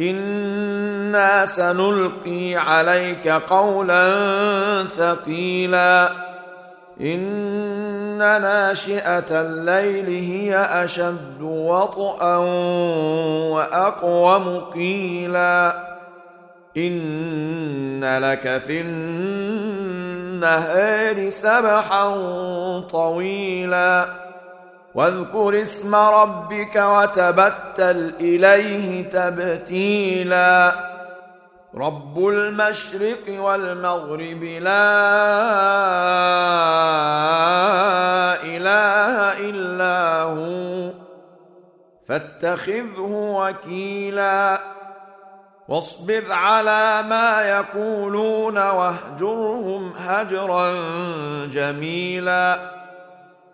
أنا سنلقي عليك قولا ثقيلا ان ناشئه الليل هي اشد وطئا واقوم قيلا ان لك في النهار سبحا طويلا واذكر اسم ربك وتبتل إليه تبتيلا. رب المشرق والمغرب لا إله إلا هو فاتخذه وكيلا. واصبر على ما يقولون واهجرهم هجرا جميلا.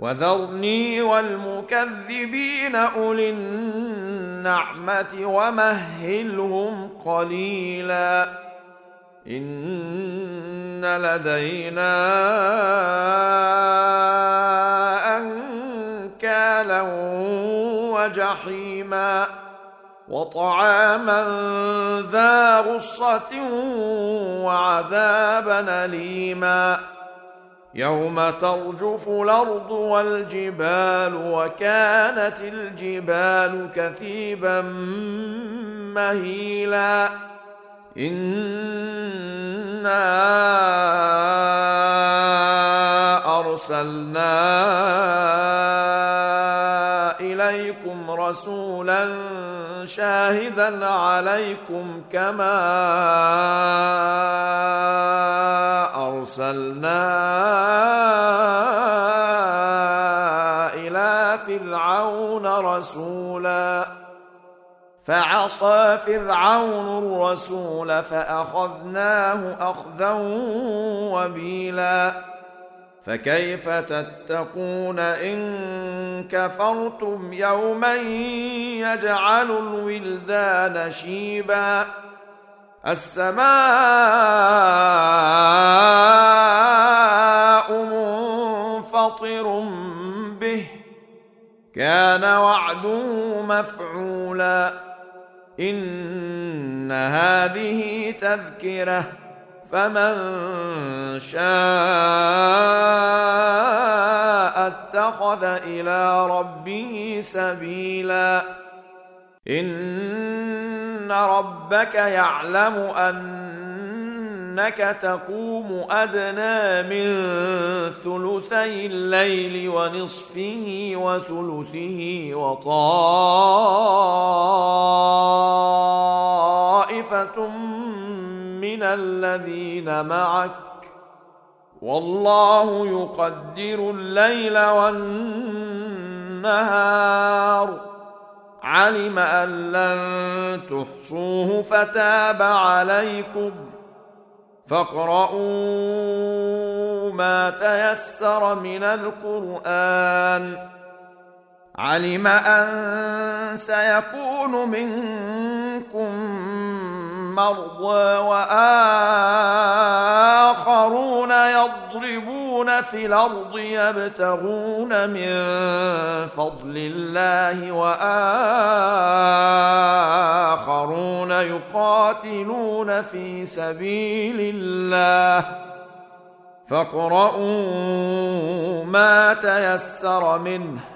وذرني والمكذبين أولي النعمة ومهلهم قليلا. إن لدينا أنكالا وجحيما. وطعاما ذا غصة وعذابا أليما. يوم ترجف الأرض والجبال وكانت الجبال كثيبا مهيلا انا ارسلنا رسولا شاهدا عليكم كما أرسلنا إلى فرعون رسولا. فعصى فرعون الرسول فأخذناه أخذا وبيلا. فكيف تتقون إن كفرتم يوما يجعل الولدان شيبا؟ السماء منفطر به كان وعده مفعولا. إن هذه تذكرة. فمن شاء اتخذ إلى ربه سبيلا. إن ربك يعلم أنك تقوم أدنى من ثلثي الليل ونصفه وثلثه وطائفة من الذين معك والله يقدر الليل والنهار. علم أن لن تحصوه فتاب عليكم. فاقرؤوا ما تيسر من القرآن. علم أن سيكون منكم مرضى وآخرون يضربون في الأرض يبتغون من فضل الله وآخرون يقاتلون في سبيل الله. فاقرؤوا ما تيسر منه.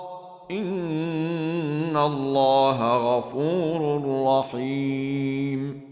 ان الله غفور رحيم